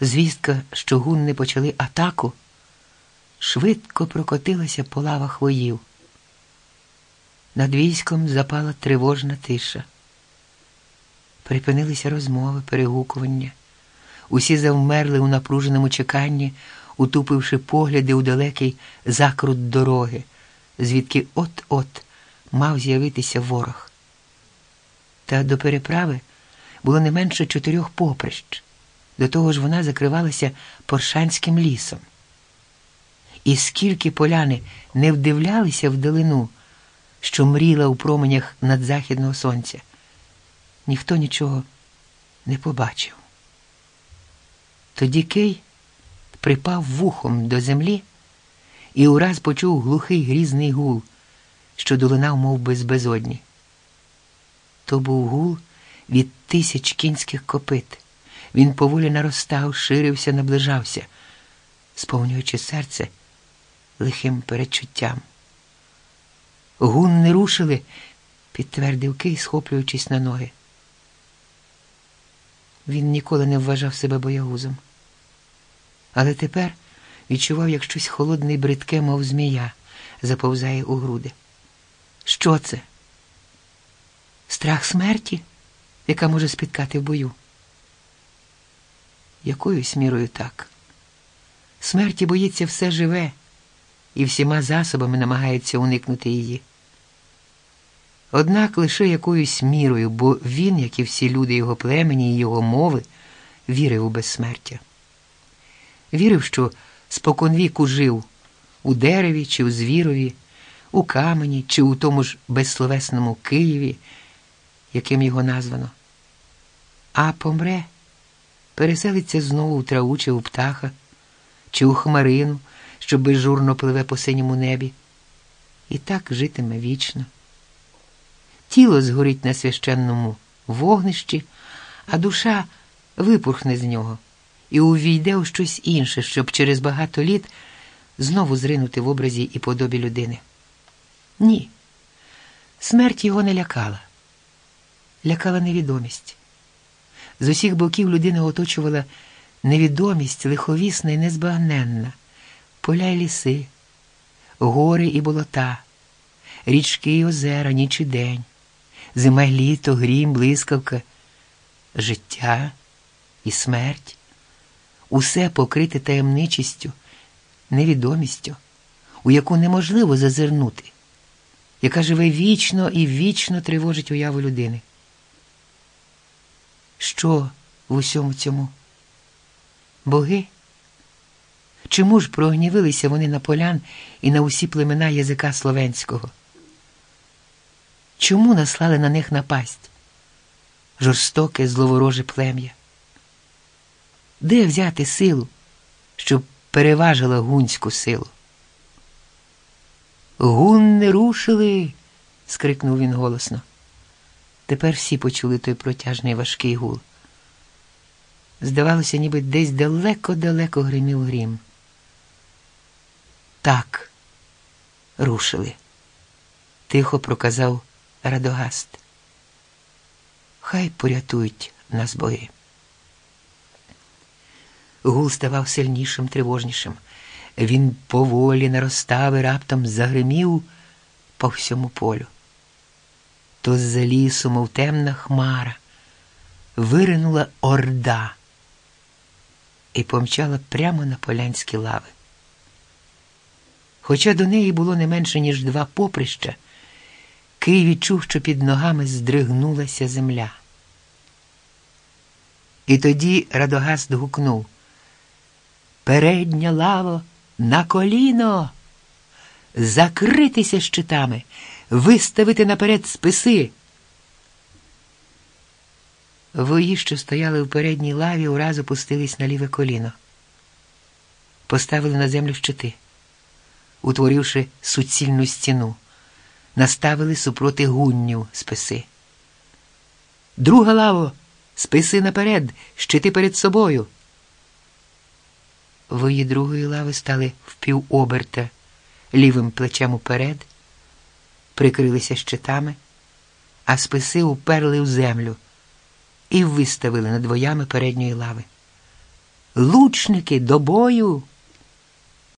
Звістка, що гунни почали атаку, швидко прокотилася по лавах воїв. Над військом запала тривожна тиша. Припинилися розмови, перегукування. Усі завмерли у напруженому чеканні, утупивши погляди у далекий закрут дороги, звідки от-от мав з'явитися ворог. Та до переправи було не менше чотирьох поприщ. До того ж вона закривалася Поршанським лісом. І скільки поляни не вдивлялися вдалину, що мріла у променях надзахідного сонця, ніхто нічого не побачив. Тоді Кий припав вухом до землі і ураз почув глухий грізний гул, що долинав мов би, з безодні. То був гул від тисяч кінських копит. Він поволі наростав, ширився, наближався, сповнюючи серце лихим передчуттям. Гун не рушили, підтвердив Кий, схоплюючись на ноги. Він ніколи не вважав себе боягузом. Але тепер відчував, як щось холодне і бридке, мов змія, заповзає у груди. Що це? Страх смерті, яка може спіткати в бою? Якоюсь мірою так. Смерті боїться все живе і всіма засобами намагається уникнути її. Однак лише якоюсь мірою, бо він, як і всі люди його племені і його мови, вірив у безсмертя. Вірив, що споконвіку жив у дереві чи у звірові, у камені чи у тому ж безсловесному Києві, яким його названо. А помре, переселиться знову у траву чи у птаха, чи у хмарину, що безжурно пливе по синьому небі, і так житиме вічно. Тіло згорить на священному вогнищі, а душа випурхне з нього і увійде у щось інше, щоб через багато літ знову зринути в образі і подобі людини. Ні, смерть його не лякала, лякала невідомість. З усіх боків людини оточувала невідомість лиховісна і незбагненна, поля й ліси, гори і болота, річки і озера, ніч і день, зима й літо, грім, блискавка, життя і смерть. Усе покрите таємничістю, невідомістю, у яку неможливо зазирнути, яка живе вічно і вічно тривожить уяву людини. Що в усьому цьому? Боги? Чому ж прогнівилися вони на полян і на усі племена язика словенського? Чому наслали на них напасть? Жорстоке, зловороже плем'я? Де взяти силу, щоб переважила гунську силу? Гун не рушили. скрикнув він голосно. Тепер всі почули той протяжний важкий гул. Здавалося, ніби десь далеко-далеко гримів грім. Так, рушили, тихо проказав Радогаст. Хай порятують нас боги. Гул ставав сильнішим, тривожнішим. Він поволі наростав і раптом загримів по всьому полю. То з-за лісу, мов темна хмара, виринула орда і помчала прямо на полянські лави. Хоча до неї було не менше, ніж два поприща, Кий відчув, що під ногами здригнулася земля. І тоді Радогаст гукнув Передня лава на коліно, закритися щитами, виставити наперед списи. Вої, що стояли в передній лаві, ураз опустились на ліве коліно, поставили на землю щити, утворивши суцільну стіну, наставили супроти гуннів списи. Друга лаво, списи наперед, щити перед собою. Вої другої лави стали впівоберта лівим плечем уперед, прикрилися щитами, а списи уперли в землю і виставили над воями передньої лави. Лучники до бою.